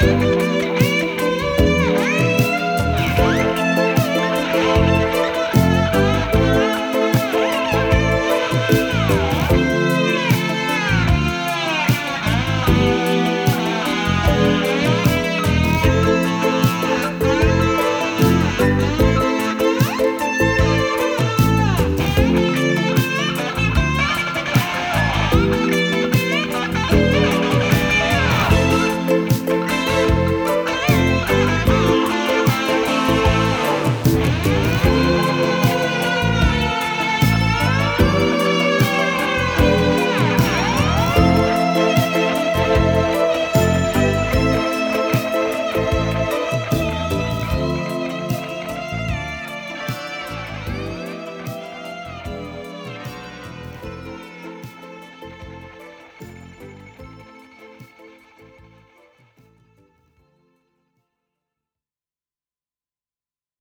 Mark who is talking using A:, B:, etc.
A: Bye.